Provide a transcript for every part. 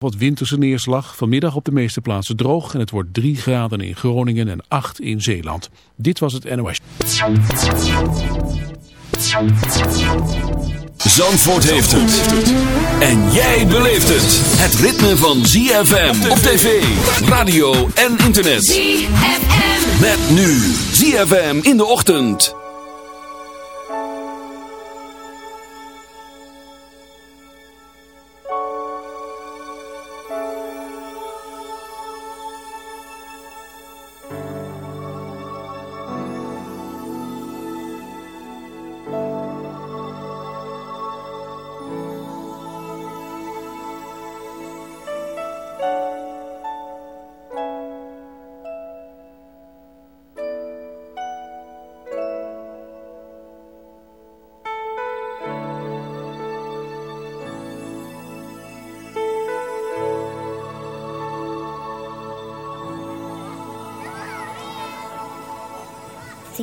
Wat winterse neerslag, vanmiddag op de meeste plaatsen droog en het wordt 3 graden in Groningen en 8 in Zeeland. Dit was het NOS. Zandvoort heeft het. En jij beleeft het. Het ritme van ZFM op tv, radio en internet. ZFM. Met nu ZFM in de ochtend.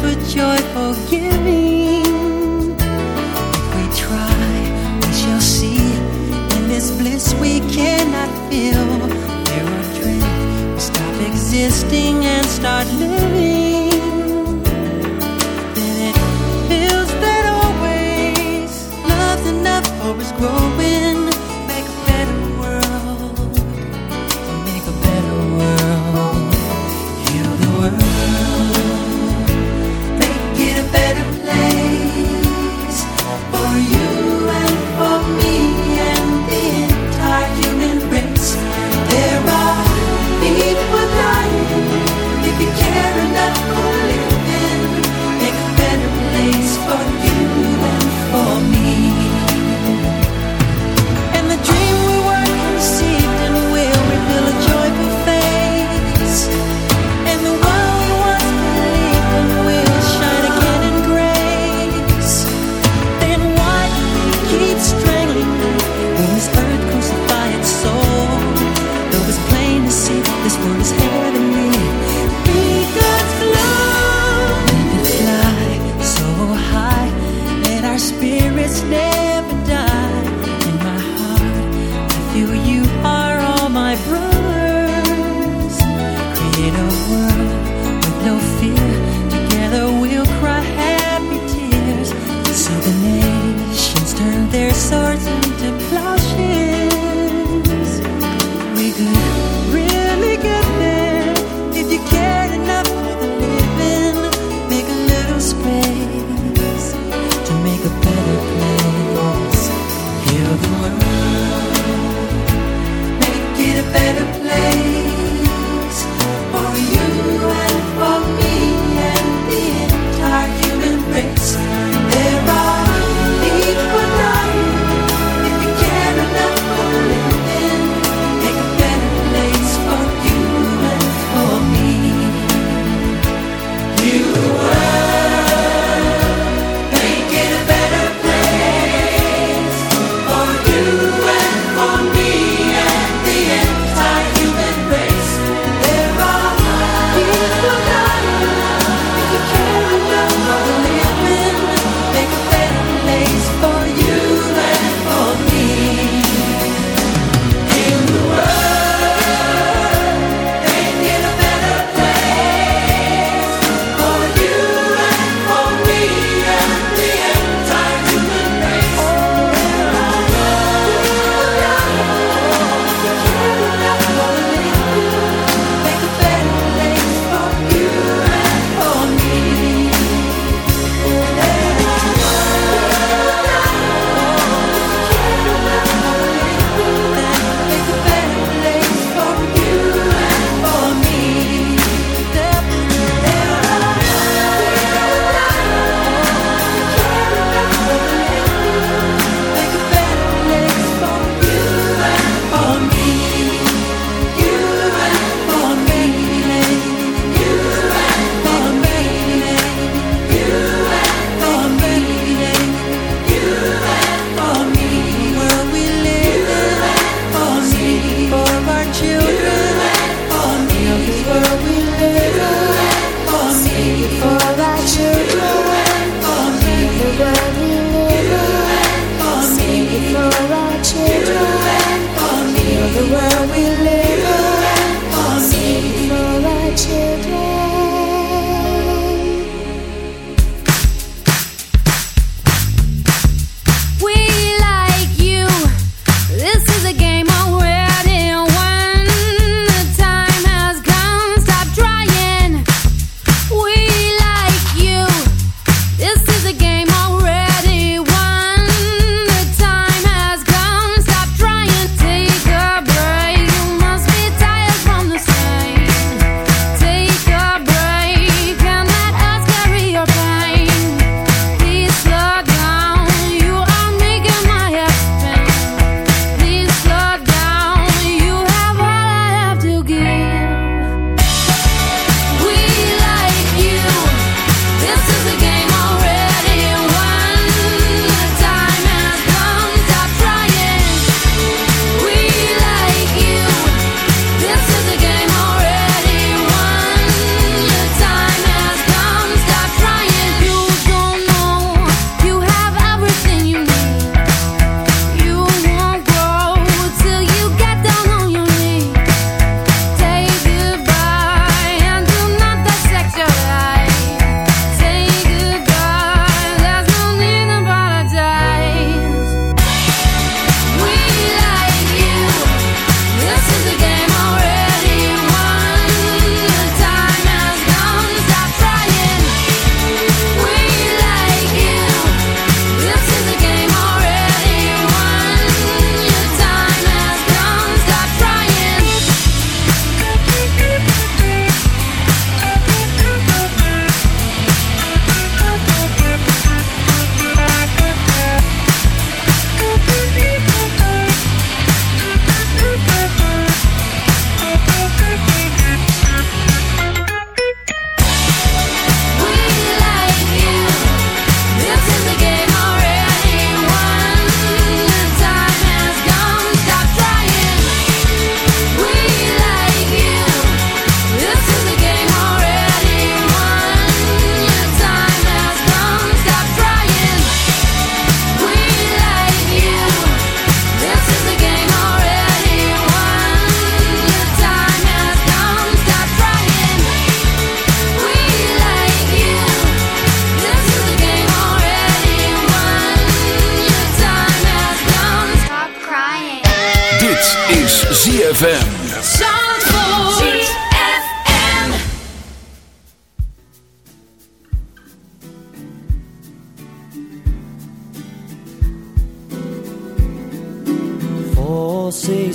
for joyful giving. If we try, we shall see. In this bliss we cannot feel. Are dreams, we stop existing and start living.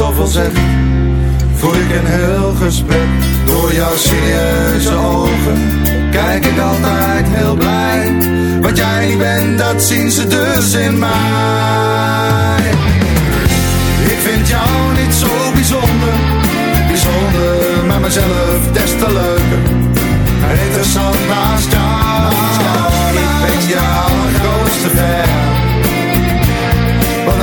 zoveel zegt Voer ik een heel gesprek. Door jouw serieuze ogen Kijk ik altijd heel blij. Wat jij niet bent, dat zien ze dus in mij. Ik vind jou niet zo bijzonder Bijzonder, maar mezelf des te leuker. Interessant naast jou. Ik ben jouw grootste fan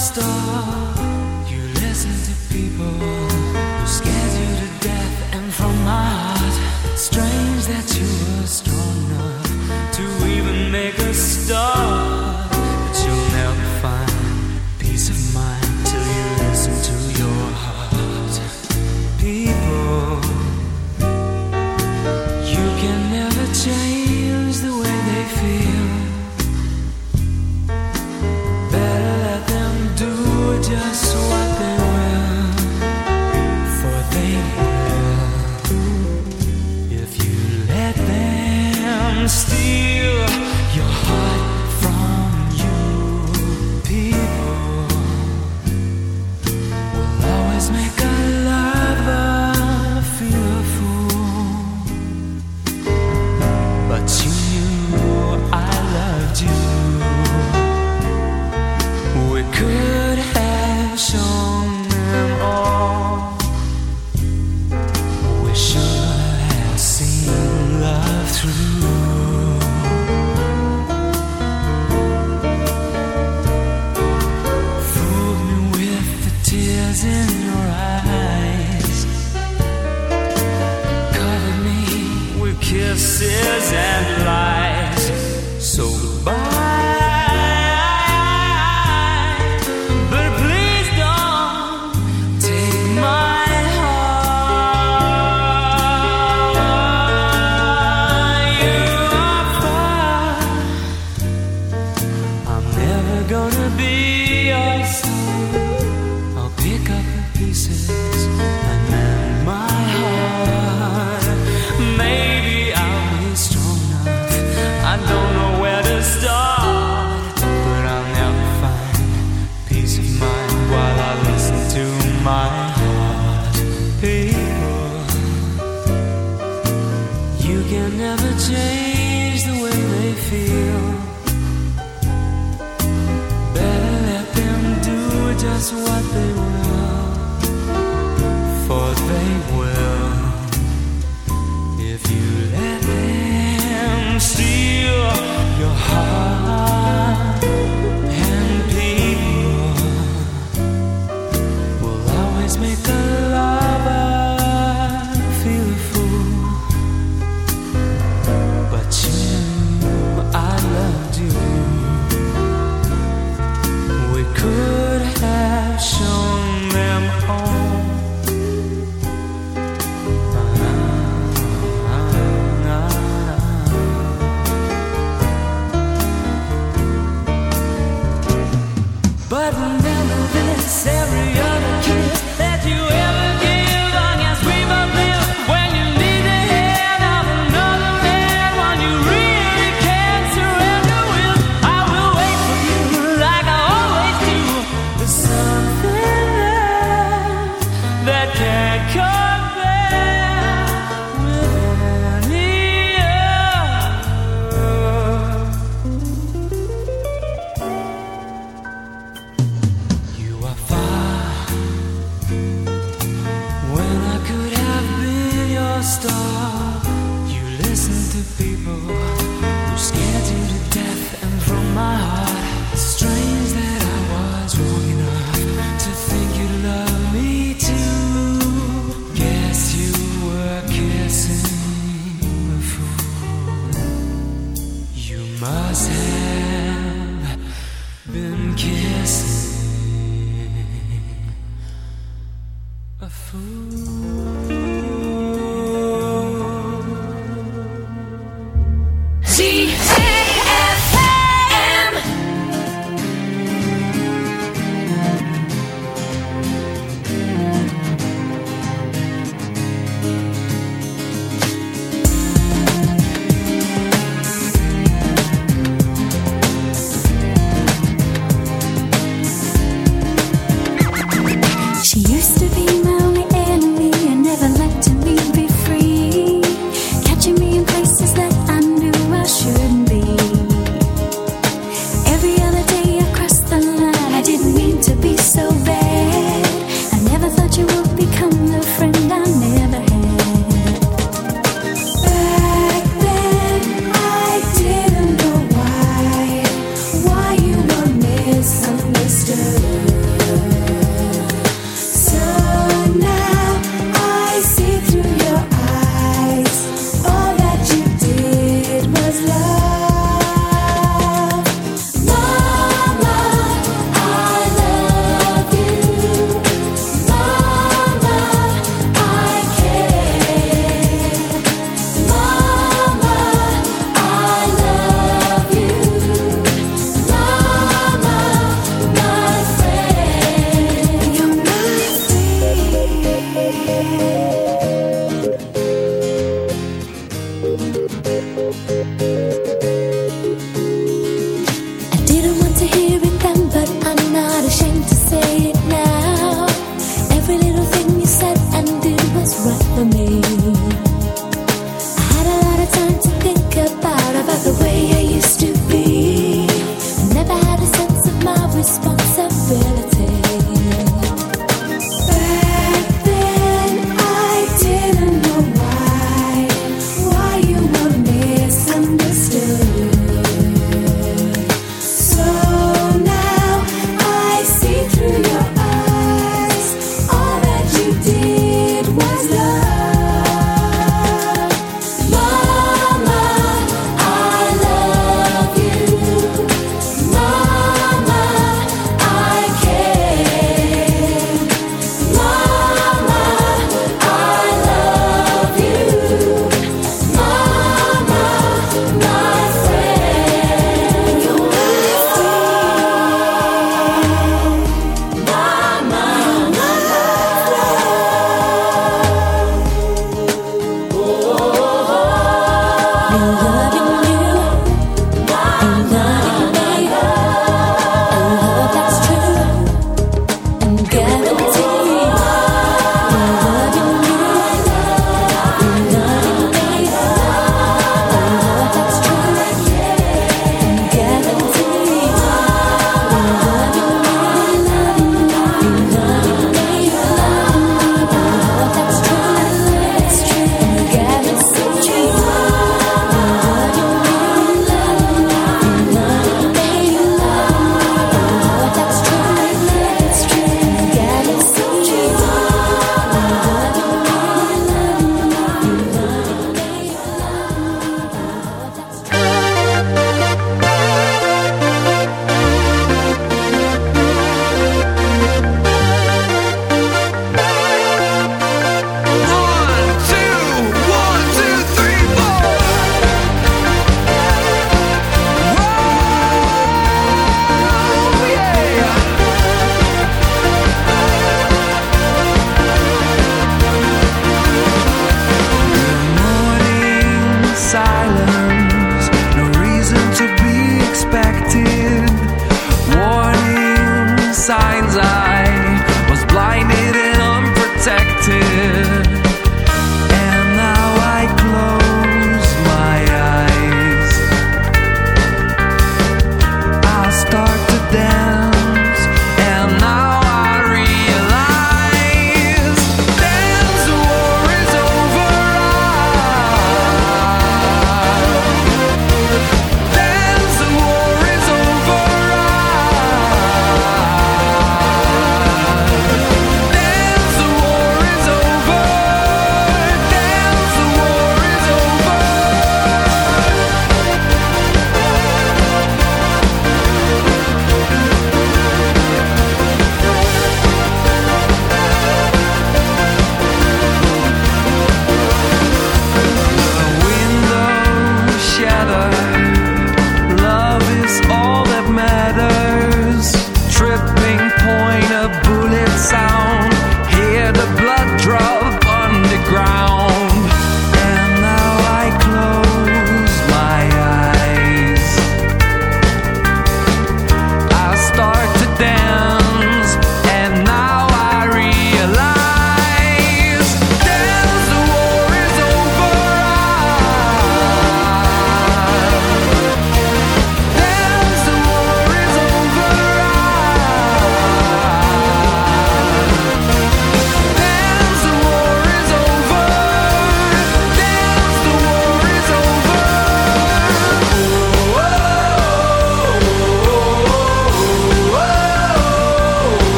star. You listen to people.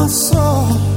my soul.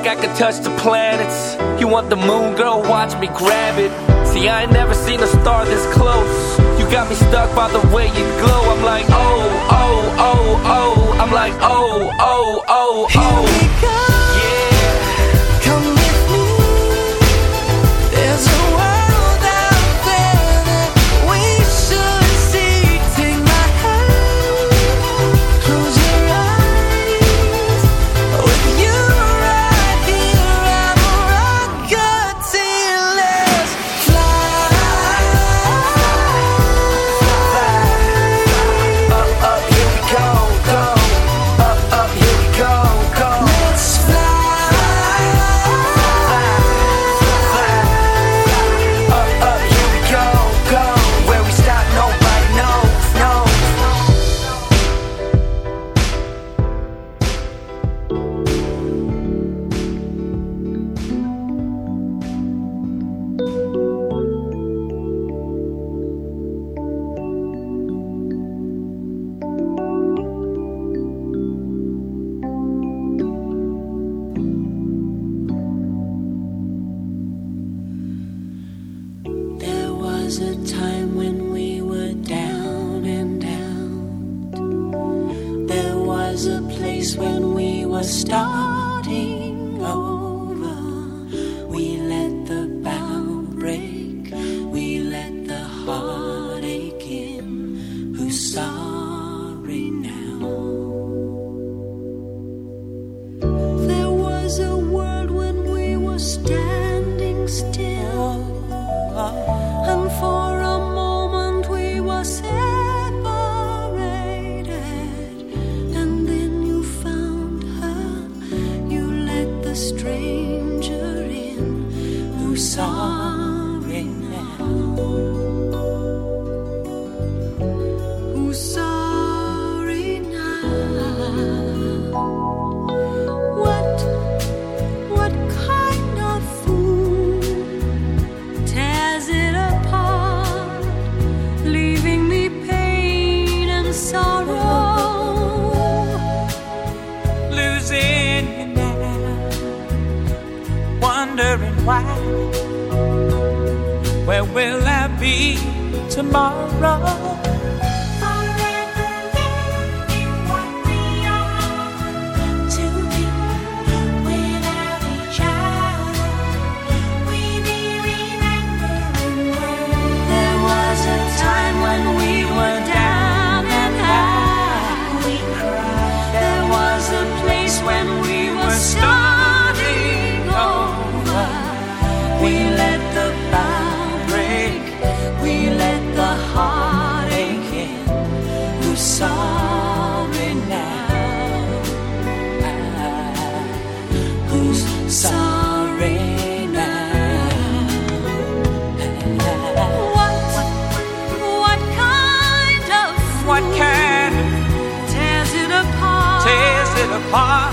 like I could touch the planets. You want the moon, girl? Watch me grab it. See, I ain't never seen a star this close. You got me stuck by the way you glow. I'm like, Where will I be tomorrow? heart.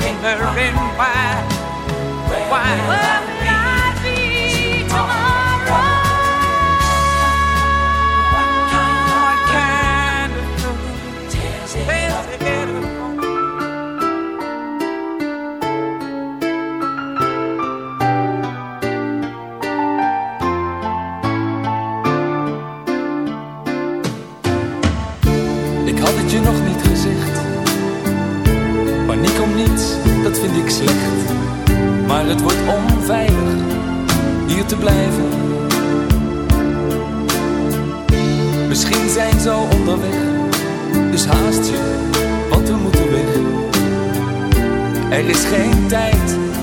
Wondering why, why. Where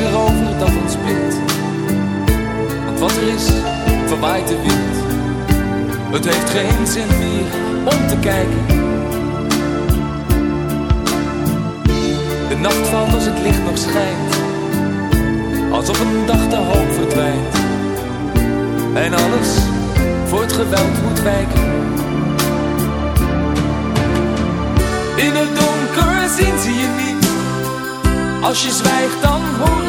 Wat is er over dat ons? Want wat er is, verwaait de wind. Het heeft geen zin meer om te kijken. De nacht valt als het licht nog schijnt. Als op een dag de hoop verdwijnt. En alles voor het geweld moet wijken. In het donker zien ze je niet. Als je zwijgt dan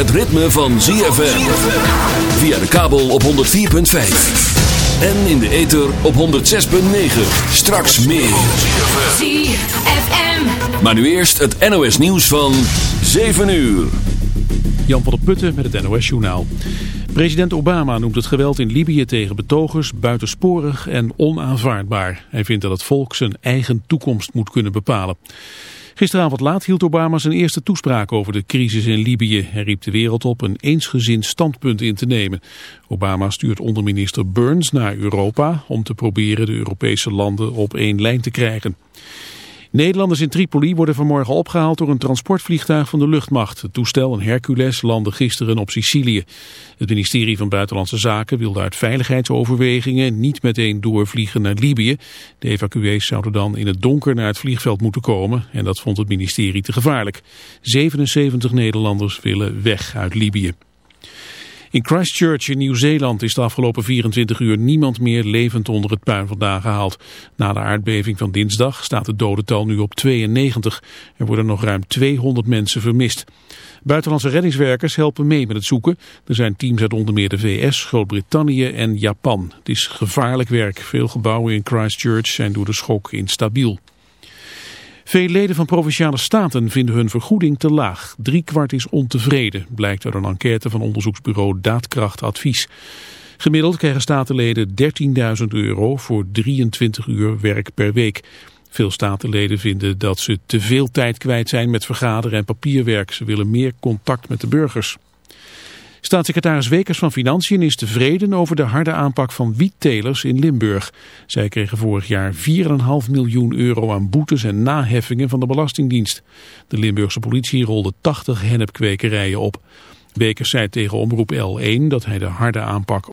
Het ritme van ZFM. Via de kabel op 104.5. En in de ether op 106.9. Straks meer. ZFM. Maar nu eerst het NOS nieuws van 7 uur. Jan van der Putten met het NOS Journaal. President Obama noemt het geweld in Libië tegen betogers buitensporig en onaanvaardbaar. Hij vindt dat het volk zijn eigen toekomst moet kunnen bepalen. Gisteravond laat hield Obama zijn eerste toespraak over de crisis in Libië. Hij riep de wereld op een eensgezind standpunt in te nemen. Obama stuurt onderminister Burns naar Europa om te proberen de Europese landen op één lijn te krijgen. Nederlanders in Tripoli worden vanmorgen opgehaald door een transportvliegtuig van de luchtmacht. Het toestel, een Hercules, landde gisteren op Sicilië. Het ministerie van Buitenlandse Zaken wilde uit veiligheidsoverwegingen niet meteen doorvliegen naar Libië. De evacuees zouden dan in het donker naar het vliegveld moeten komen en dat vond het ministerie te gevaarlijk. 77 Nederlanders willen weg uit Libië. In Christchurch in Nieuw-Zeeland is de afgelopen 24 uur niemand meer levend onder het puin vandaan gehaald. Na de aardbeving van dinsdag staat het dodental nu op 92. Er worden nog ruim 200 mensen vermist. Buitenlandse reddingswerkers helpen mee met het zoeken. Er zijn teams uit onder meer de VS, Groot-Brittannië en Japan. Het is gevaarlijk werk. Veel gebouwen in Christchurch zijn door de schok instabiel. Veel leden van Provinciale Staten vinden hun vergoeding te laag. Driekwart is ontevreden, blijkt uit een enquête van onderzoeksbureau Daadkracht Advies. Gemiddeld krijgen statenleden 13.000 euro voor 23 uur werk per week. Veel statenleden vinden dat ze te veel tijd kwijt zijn met vergaderen en papierwerk. Ze willen meer contact met de burgers. Staatssecretaris Wekers van Financiën is tevreden over de harde aanpak van wiettelers in Limburg. Zij kregen vorig jaar 4,5 miljoen euro aan boetes en naheffingen van de Belastingdienst. De Limburgse politie rolde 80 hennepkwekerijen op. Wekers zei tegen Omroep L1 dat hij de harde aanpak